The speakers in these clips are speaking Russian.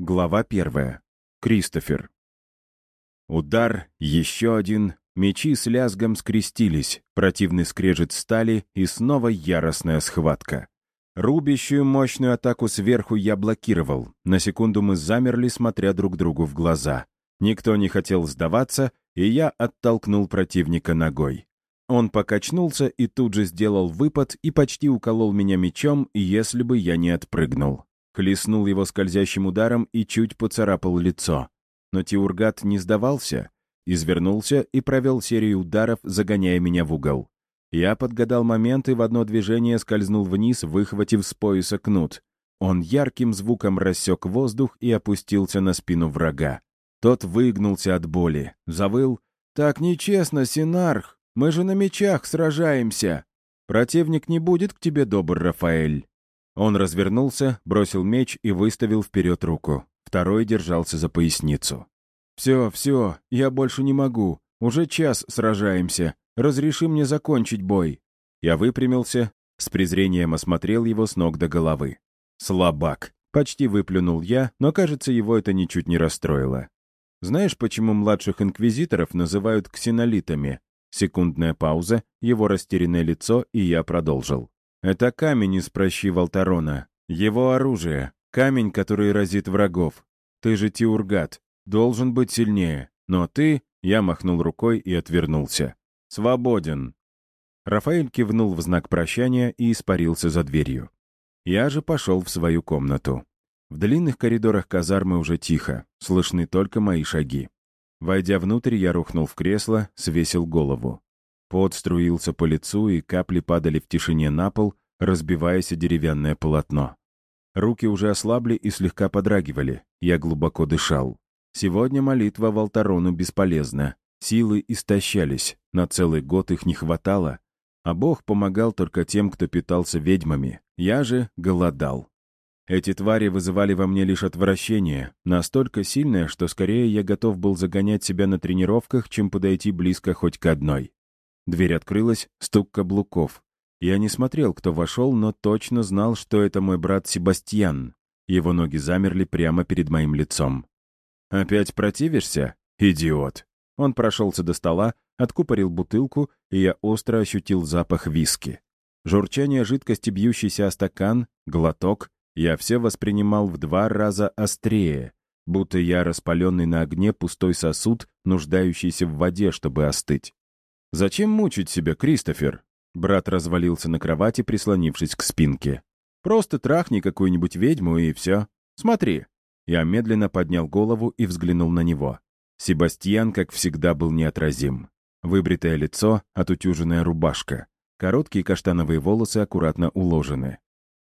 Глава первая. Кристофер. Удар, еще один. Мечи с лязгом скрестились, противный скрежет стали и снова яростная схватка. Рубящую мощную атаку сверху я блокировал. На секунду мы замерли, смотря друг другу в глаза. Никто не хотел сдаваться, и я оттолкнул противника ногой. Он покачнулся и тут же сделал выпад и почти уколол меня мечом, если бы я не отпрыгнул. Хлестнул его скользящим ударом и чуть поцарапал лицо. Но Тиургат не сдавался, извернулся и провел серию ударов, загоняя меня в угол. Я подгадал момент и в одно движение скользнул вниз, выхватив с пояса кнут. Он ярким звуком рассек воздух и опустился на спину врага. Тот выгнулся от боли, завыл. «Так нечестно, Синарх! Мы же на мечах сражаемся! Противник не будет к тебе добр, Рафаэль!» Он развернулся, бросил меч и выставил вперед руку. Второй держался за поясницу. «Все, все, я больше не могу. Уже час сражаемся. Разреши мне закончить бой». Я выпрямился, с презрением осмотрел его с ног до головы. «Слабак!» — почти выплюнул я, но, кажется, его это ничуть не расстроило. «Знаешь, почему младших инквизиторов называют ксенолитами?» Секундная пауза, его растерянное лицо, и я продолжил. Это камень из прощи Валтарона. Его оружие. Камень, который разит врагов. Ты же Тиургат. Должен быть сильнее. Но ты...» Я махнул рукой и отвернулся. «Свободен». Рафаэль кивнул в знак прощания и испарился за дверью. Я же пошел в свою комнату. В длинных коридорах казармы уже тихо, слышны только мои шаги. Войдя внутрь, я рухнул в кресло, свесил голову. Пот струился по лицу, и капли падали в тишине на пол, разбиваясь о деревянное полотно. Руки уже ослабли и слегка подрагивали. Я глубоко дышал. Сегодня молитва в Алтарону бесполезна. Силы истощались, на целый год их не хватало. А Бог помогал только тем, кто питался ведьмами. Я же голодал. Эти твари вызывали во мне лишь отвращение, настолько сильное, что скорее я готов был загонять себя на тренировках, чем подойти близко хоть к одной. Дверь открылась, стук каблуков. Я не смотрел, кто вошел, но точно знал, что это мой брат Себастьян. Его ноги замерли прямо перед моим лицом. «Опять противишься? Идиот!» Он прошелся до стола, откупорил бутылку, и я остро ощутил запах виски. Журчание жидкости, бьющейся о стакан, глоток, я все воспринимал в два раза острее, будто я распаленный на огне пустой сосуд, нуждающийся в воде, чтобы остыть. «Зачем мучить себя, Кристофер?» Брат развалился на кровати, прислонившись к спинке. «Просто трахни какую-нибудь ведьму, и все. Смотри». Я медленно поднял голову и взглянул на него. Себастьян, как всегда, был неотразим. Выбритое лицо, отутюженная рубашка. Короткие каштановые волосы аккуратно уложены.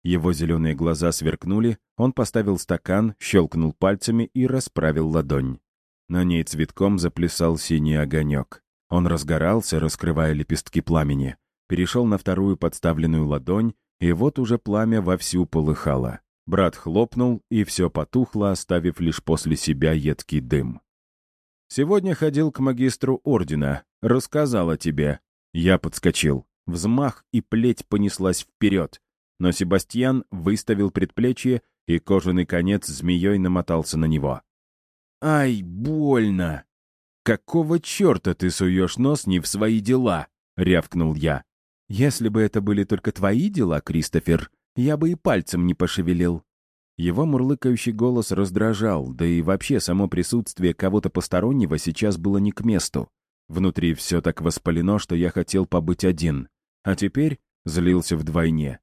Его зеленые глаза сверкнули, он поставил стакан, щелкнул пальцами и расправил ладонь. На ней цветком заплясал синий огонек. Он разгорался, раскрывая лепестки пламени, перешел на вторую подставленную ладонь, и вот уже пламя вовсю полыхало. Брат хлопнул, и все потухло, оставив лишь после себя едкий дым. «Сегодня ходил к магистру ордена. Рассказал о тебе». Я подскочил. Взмах, и плеть понеслась вперед. Но Себастьян выставил предплечье, и кожаный конец змеей намотался на него. «Ай, больно!» «Какого черта ты суешь нос не в свои дела?» — рявкнул я. «Если бы это были только твои дела, Кристофер, я бы и пальцем не пошевелил». Его мурлыкающий голос раздражал, да и вообще само присутствие кого-то постороннего сейчас было не к месту. Внутри все так воспалено, что я хотел побыть один. А теперь злился вдвойне.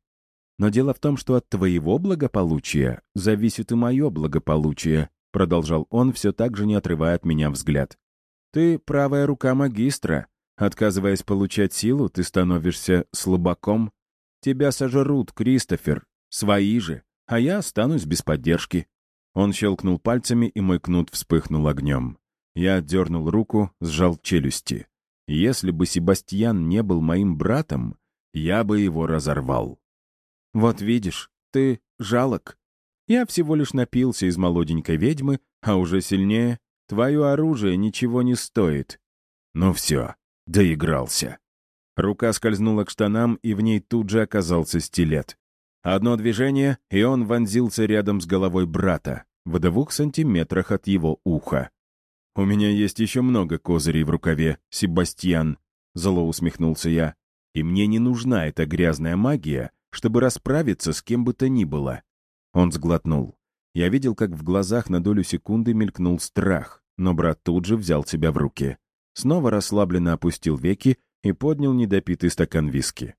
Но дело в том, что от твоего благополучия зависит и мое благополучие, продолжал он, все так же не отрывая от меня взгляд. Ты правая рука магистра. Отказываясь получать силу, ты становишься слабаком. Тебя сожрут, Кристофер. Свои же. А я останусь без поддержки». Он щелкнул пальцами, и мой кнут вспыхнул огнем. Я отдернул руку, сжал челюсти. Если бы Себастьян не был моим братом, я бы его разорвал. «Вот видишь, ты жалок. Я всего лишь напился из молоденькой ведьмы, а уже сильнее Твое оружие ничего не стоит». «Ну все, доигрался». Рука скользнула к штанам, и в ней тут же оказался стилет. Одно движение, и он вонзился рядом с головой брата. в двух сантиметрах от его уха. «У меня есть еще много козырей в рукаве, Себастьян», — зло усмехнулся я. «И мне не нужна эта грязная магия, чтобы расправиться с кем бы то ни было». Он сглотнул. Я видел, как в глазах на долю секунды мелькнул страх, но брат тут же взял себя в руки. Снова расслабленно опустил веки и поднял недопитый стакан виски.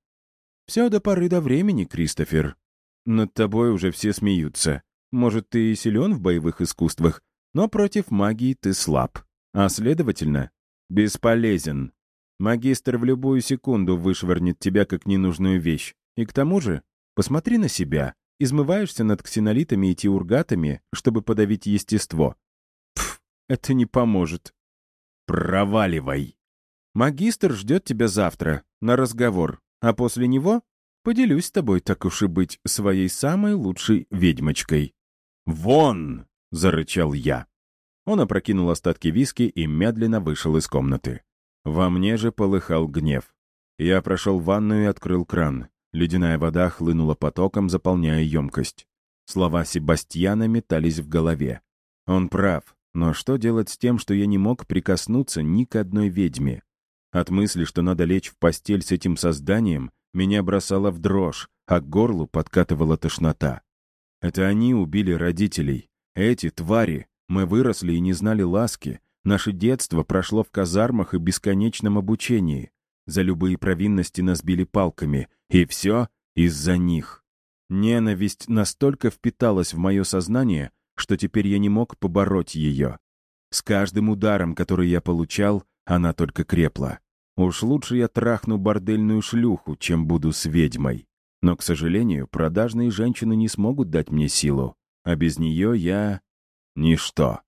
«Все до поры до времени, Кристофер. Над тобой уже все смеются. Может, ты и силен в боевых искусствах, но против магии ты слаб, а, следовательно, бесполезен. Магистр в любую секунду вышвырнет тебя как ненужную вещь. И к тому же, посмотри на себя. Измываешься над ксенолитами и теургатами, чтобы подавить естество. Пф, это не поможет. Проваливай. Магистр ждет тебя завтра на разговор, а после него поделюсь с тобой, так уж и быть, своей самой лучшей ведьмочкой. «Вон!» — зарычал я. Он опрокинул остатки виски и медленно вышел из комнаты. Во мне же полыхал гнев. Я прошел ванную и открыл кран. Ледяная вода хлынула потоком, заполняя емкость. Слова Себастьяна метались в голове. Он прав, но что делать с тем, что я не мог прикоснуться ни к одной ведьме? От мысли, что надо лечь в постель с этим созданием, меня бросало в дрожь, а к горлу подкатывала тошнота. Это они убили родителей. Эти твари. Мы выросли и не знали ласки. Наше детство прошло в казармах и бесконечном обучении. За любые провинности нас били палками. И все из-за них. Ненависть настолько впиталась в мое сознание, что теперь я не мог побороть ее. С каждым ударом, который я получал, она только крепла. Уж лучше я трахну бордельную шлюху, чем буду с ведьмой. Но, к сожалению, продажные женщины не смогут дать мне силу, а без нее я... ничто.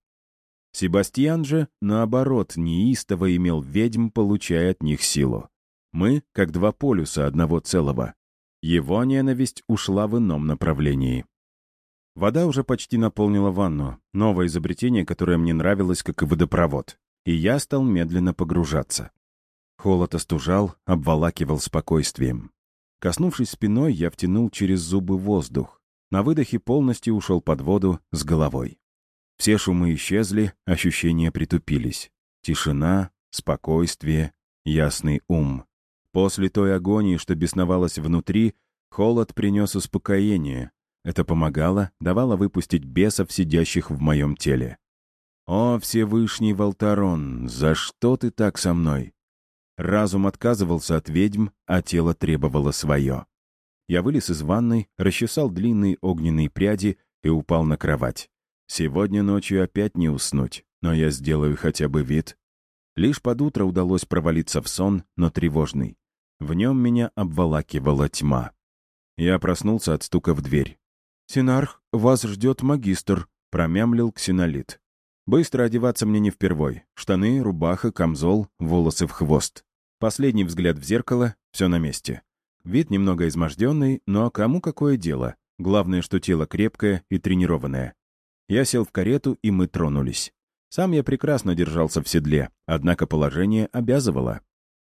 Себастьян же, наоборот, неистово имел ведьм, получая от них силу. Мы, как два полюса одного целого. Его ненависть ушла в ином направлении. Вода уже почти наполнила ванну, новое изобретение, которое мне нравилось, как и водопровод. И я стал медленно погружаться. Холод остужал, обволакивал спокойствием. Коснувшись спиной, я втянул через зубы воздух. На выдохе полностью ушел под воду с головой. Все шумы исчезли, ощущения притупились. Тишина, спокойствие, ясный ум. После той агонии, что бесновалась внутри, холод принес успокоение. Это помогало, давало выпустить бесов, сидящих в моем теле. «О, Всевышний Волтарон, за что ты так со мной?» Разум отказывался от ведьм, а тело требовало свое. Я вылез из ванной, расчесал длинные огненные пряди и упал на кровать. Сегодня ночью опять не уснуть, но я сделаю хотя бы вид. Лишь под утро удалось провалиться в сон, но тревожный. В нем меня обволакивала тьма. Я проснулся от стука в дверь. «Синарх, вас ждет магистр», — промямлил ксенолит. Быстро одеваться мне не впервой. Штаны, рубаха, камзол, волосы в хвост. Последний взгляд в зеркало — все на месте. Вид немного изможденный, но кому какое дело? Главное, что тело крепкое и тренированное. Я сел в карету, и мы тронулись. Сам я прекрасно держался в седле, однако положение обязывало.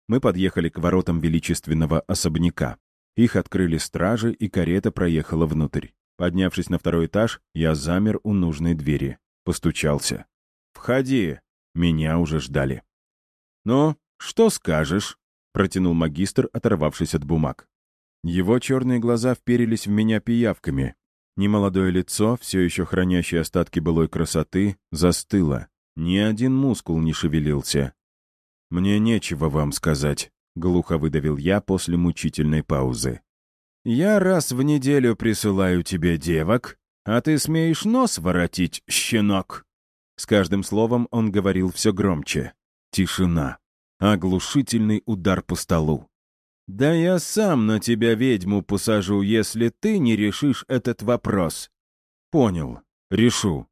Мы подъехали к воротам величественного особняка. Их открыли стражи, и карета проехала внутрь. Поднявшись на второй этаж, я замер у нужной двери. Постучался. «Входи!» Меня уже ждали. «Ну, «Что скажешь?» — протянул магистр, оторвавшись от бумаг. Его черные глаза вперились в меня пиявками. Немолодое лицо, все еще хранящее остатки былой красоты, застыло. Ни один мускул не шевелился. «Мне нечего вам сказать», — глухо выдавил я после мучительной паузы. «Я раз в неделю присылаю тебе девок, а ты смеешь нос воротить, щенок?» С каждым словом он говорил все громче. Тишина. Оглушительный удар по столу. «Да я сам на тебя ведьму посажу, если ты не решишь этот вопрос». «Понял. Решу.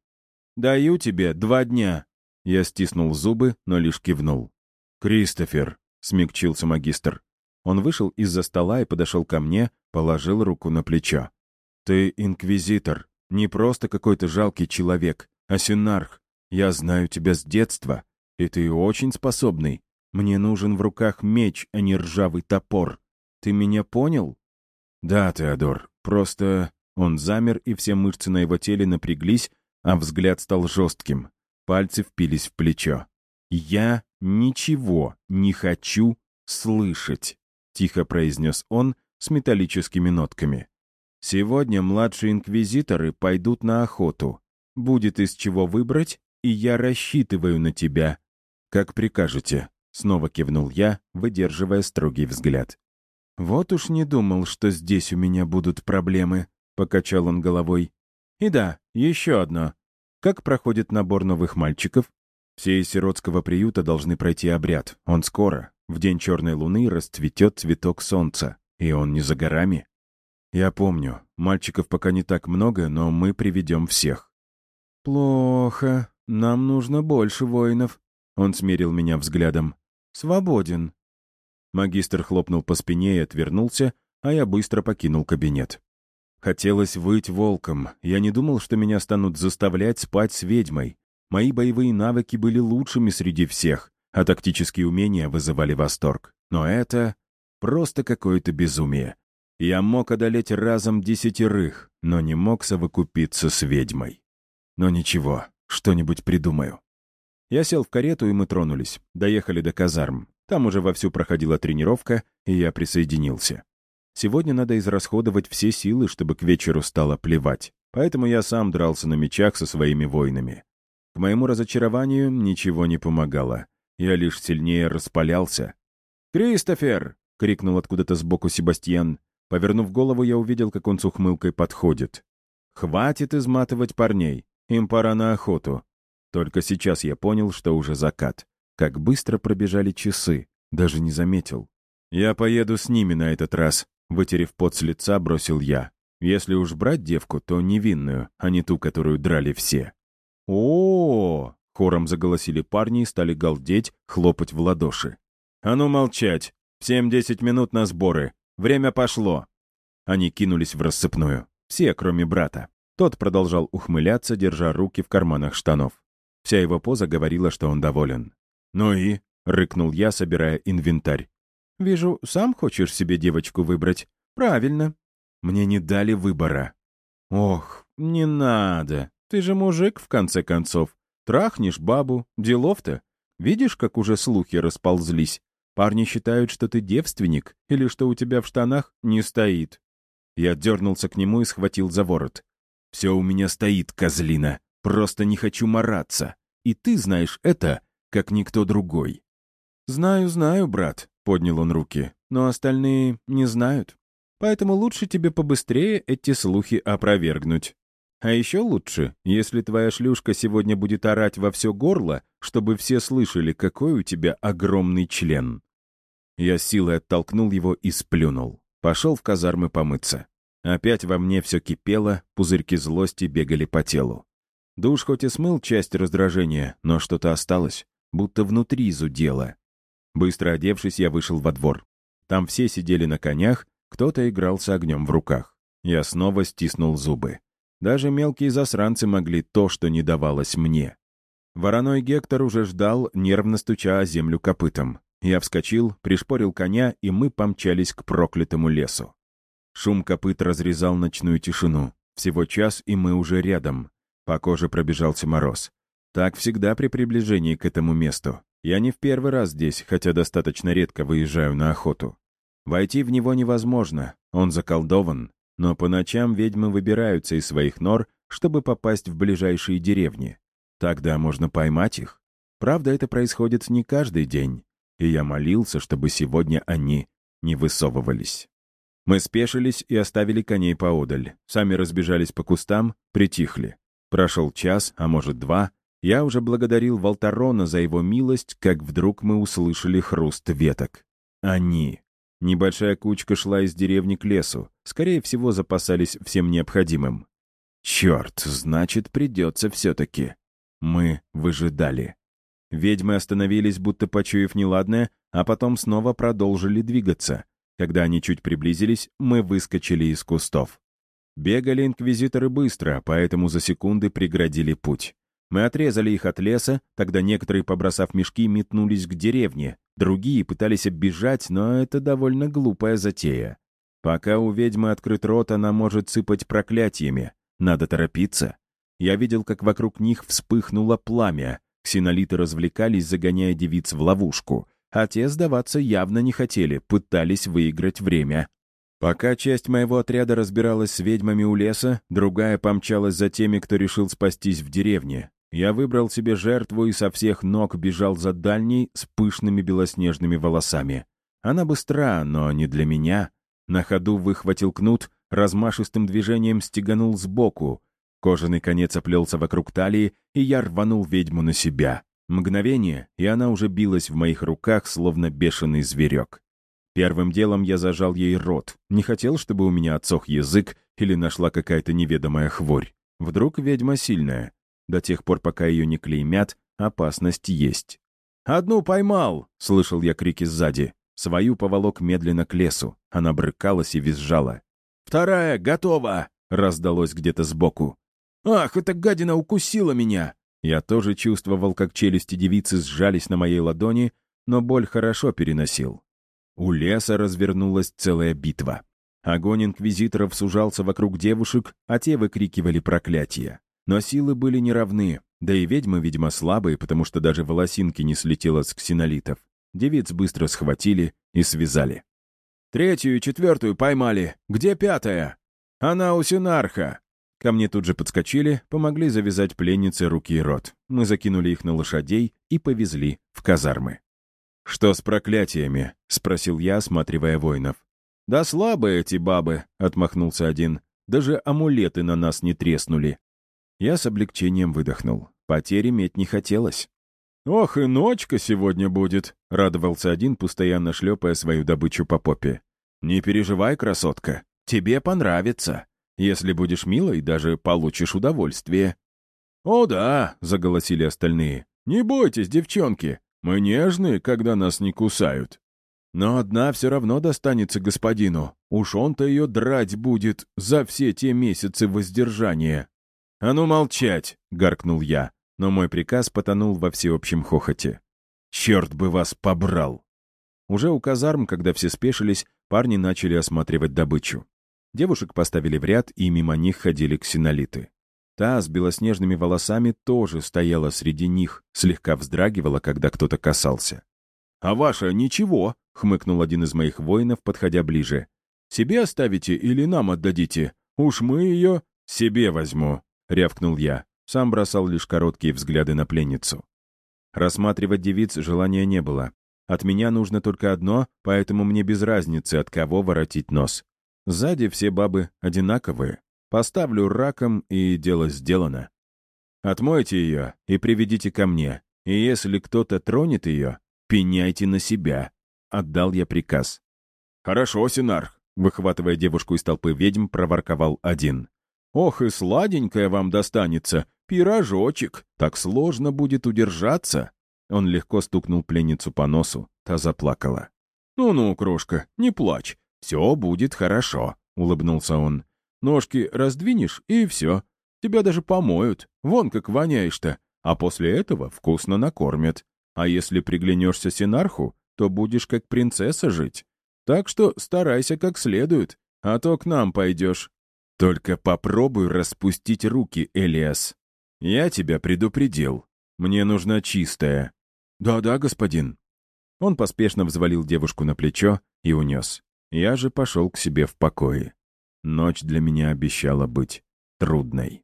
Даю тебе два дня». Я стиснул зубы, но лишь кивнул. «Кристофер», — смягчился магистр. Он вышел из-за стола и подошел ко мне, положил руку на плечо. «Ты инквизитор, не просто какой-то жалкий человек, а синарх. Я знаю тебя с детства, и ты очень способный. Мне нужен в руках меч, а не ржавый топор. Ты меня понял?» «Да, Теодор. Просто...» Он замер, и все мышцы на его теле напряглись, а взгляд стал жестким. Пальцы впились в плечо. «Я ничего не хочу слышать», — тихо произнес он с металлическими нотками. «Сегодня младшие инквизиторы пойдут на охоту. Будет из чего выбрать, и я рассчитываю на тебя. Как прикажете», — снова кивнул я, выдерживая строгий взгляд. «Вот уж не думал, что здесь у меня будут проблемы», — покачал он головой. «И да, еще одно. Как проходит набор новых мальчиков? Все из сиротского приюта должны пройти обряд. Он скоро. В день черной луны расцветет цветок солнца. И он не за горами. Я помню, мальчиков пока не так много, но мы приведем всех. «Плохо. Нам нужно больше воинов». Он смерил меня взглядом. «Свободен». Магистр хлопнул по спине и отвернулся, а я быстро покинул кабинет. Хотелось выть волком. Я не думал, что меня станут заставлять спать с ведьмой. Мои боевые навыки были лучшими среди всех, а тактические умения вызывали восторг. Но это просто какое-то безумие. Я мог одолеть разом десятерых, но не мог совокупиться с ведьмой. Но ничего, что-нибудь придумаю. Я сел в карету, и мы тронулись. Доехали до казарм. Там уже вовсю проходила тренировка, и я присоединился. Сегодня надо израсходовать все силы, чтобы к вечеру стало плевать. Поэтому я сам дрался на мечах со своими воинами. К моему разочарованию ничего не помогало. Я лишь сильнее распалялся. «Кристофер!» — крикнул откуда-то сбоку Себастьян. Повернув голову, я увидел, как он с ухмылкой подходит. «Хватит изматывать парней. Им пора на охоту». Только сейчас я понял, что уже закат. Как быстро пробежали часы, даже не заметил. «Я поеду с ними на этот раз», — вытерев пот с лица, бросил я. «Если уж брать девку, то невинную, а не ту, которую драли все». О, -о, -о, хором заголосили парни и стали галдеть, хлопать в ладоши. «А ну молчать! В семь-десять минут на сборы! Время пошло!» Они кинулись в рассыпную. Все, кроме брата. Тот продолжал ухмыляться, держа руки в карманах штанов. Вся его поза говорила, что он доволен. «Ну и?» — рыкнул я, собирая инвентарь. «Вижу, сам хочешь себе девочку выбрать. Правильно. Мне не дали выбора». «Ох, не надо. Ты же мужик, в конце концов. Трахнешь бабу. Делов-то. Видишь, как уже слухи расползлись? Парни считают, что ты девственник или что у тебя в штанах не стоит». Я дернулся к нему и схватил за ворот. «Все у меня стоит, козлина. Просто не хочу мараться. И ты знаешь это, как никто другой». «Знаю, знаю, брат», — поднял он руки, «но остальные не знают. Поэтому лучше тебе побыстрее эти слухи опровергнуть. А еще лучше, если твоя шлюшка сегодня будет орать во все горло, чтобы все слышали, какой у тебя огромный член». Я силой оттолкнул его и сплюнул. Пошел в казармы помыться. Опять во мне все кипело, пузырьки злости бегали по телу. Душ хоть и смыл часть раздражения, но что-то осталось, будто внутри зудело. Быстро одевшись, я вышел во двор. Там все сидели на конях, кто-то играл с огнем в руках. Я снова стиснул зубы. Даже мелкие засранцы могли то, что не давалось мне. Вороной Гектор уже ждал, нервно стуча о землю копытом. Я вскочил, пришпорил коня, и мы помчались к проклятому лесу. Шум копыт разрезал ночную тишину. Всего час, и мы уже рядом. По коже пробежался мороз. Так всегда при приближении к этому месту. Я не в первый раз здесь, хотя достаточно редко выезжаю на охоту. Войти в него невозможно, он заколдован, но по ночам ведьмы выбираются из своих нор, чтобы попасть в ближайшие деревни. Тогда можно поймать их. Правда, это происходит не каждый день, и я молился, чтобы сегодня они не высовывались. Мы спешились и оставили коней поодаль. Сами разбежались по кустам, притихли. Прошел час, а может два. Я уже благодарил Волтарона за его милость, как вдруг мы услышали хруст веток. Они. Небольшая кучка шла из деревни к лесу. Скорее всего, запасались всем необходимым. Черт, значит, придется все-таки. Мы выжидали. Ведьмы остановились, будто почуяв неладное, а потом снова продолжили двигаться. Когда они чуть приблизились, мы выскочили из кустов. Бегали инквизиторы быстро, поэтому за секунды преградили путь. Мы отрезали их от леса, тогда некоторые, побросав мешки, метнулись к деревне, Другие пытались оббежать, но это довольно глупая затея. Пока у ведьмы открыт рот, она может сыпать проклятиями. Надо торопиться. Я видел, как вокруг них вспыхнуло пламя. Ксенолиты развлекались, загоняя девиц в ловушку. А те сдаваться явно не хотели, пытались выиграть время. Пока часть моего отряда разбиралась с ведьмами у леса, другая помчалась за теми, кто решил спастись в деревне. Я выбрал себе жертву и со всех ног бежал за дальней с пышными белоснежными волосами. Она быстра, но не для меня. На ходу выхватил кнут, размашистым движением стеганул сбоку. Кожаный конец оплелся вокруг талии, и я рванул ведьму на себя. Мгновение, и она уже билась в моих руках, словно бешеный зверек. Первым делом я зажал ей рот. Не хотел, чтобы у меня отсох язык или нашла какая-то неведомая хворь. Вдруг ведьма сильная. До тех пор, пока ее не клеймят, опасность есть. «Одну поймал!» — слышал я крики сзади. Свою поволок медленно к лесу. Она брыкалась и визжала. «Вторая готова!» — раздалось где-то сбоку. «Ах, эта гадина укусила меня!» Я тоже чувствовал, как челюсти девицы сжались на моей ладони, но боль хорошо переносил. У леса развернулась целая битва. Огонь инквизиторов сужался вокруг девушек, а те выкрикивали проклятия. Но силы были неравны, да и ведьмы, видимо, слабые, потому что даже волосинки не слетело с ксенолитов. Девиц быстро схватили и связали. «Третью и четвертую поймали. Где пятая?» «Она у Синарха». Ко мне тут же подскочили, помогли завязать пленнице руки и рот. Мы закинули их на лошадей и повезли в казармы. «Что с проклятиями?» — спросил я, осматривая воинов. «Да слабые эти бабы», — отмахнулся один. «Даже амулеты на нас не треснули». Я с облегчением выдохнул. Потери иметь не хотелось. «Ох, и ночка сегодня будет!» — радовался один, постоянно шлепая свою добычу по попе. «Не переживай, красотка, тебе понравится. Если будешь милой, даже получишь удовольствие». «О да!» — заголосили остальные. «Не бойтесь, девчонки, мы нежные, когда нас не кусают. Но одна все равно достанется господину. Уж он-то ее драть будет за все те месяцы воздержания». «А ну молчать!» — гаркнул я но мой приказ потонул во всеобщем хохоте. «Черт бы вас побрал!» Уже у казарм, когда все спешились, парни начали осматривать добычу. Девушек поставили в ряд, и мимо них ходили ксенолиты. Та с белоснежными волосами тоже стояла среди них, слегка вздрагивала, когда кто-то касался. «А ваша ничего», — хмыкнул один из моих воинов, подходя ближе. «Себе оставите или нам отдадите? Уж мы ее...» «Себе возьму», — рявкнул я. Сам бросал лишь короткие взгляды на пленницу. Рассматривать девиц желания не было. От меня нужно только одно, поэтому мне без разницы, от кого воротить нос. Сзади все бабы одинаковые. Поставлю раком, и дело сделано. Отмойте ее и приведите ко мне. И если кто-то тронет ее, пеняйте на себя. Отдал я приказ. «Хорошо, Синарх», — выхватывая девушку из толпы ведьм, проворковал один. «Ох, и сладенькая вам достанется, «Пирожочек! Так сложно будет удержаться!» Он легко стукнул пленницу по носу, та заплакала. «Ну-ну, крошка, не плачь, все будет хорошо», — улыбнулся он. «Ножки раздвинешь, и все. Тебя даже помоют, вон как воняешь-то, а после этого вкусно накормят. А если приглянешься Синарху, то будешь как принцесса жить. Так что старайся как следует, а то к нам пойдешь. Только попробуй распустить руки, Элиас. «Я тебя предупредил. Мне нужна чистая». «Да-да, господин». Он поспешно взвалил девушку на плечо и унес. Я же пошел к себе в покое. Ночь для меня обещала быть трудной.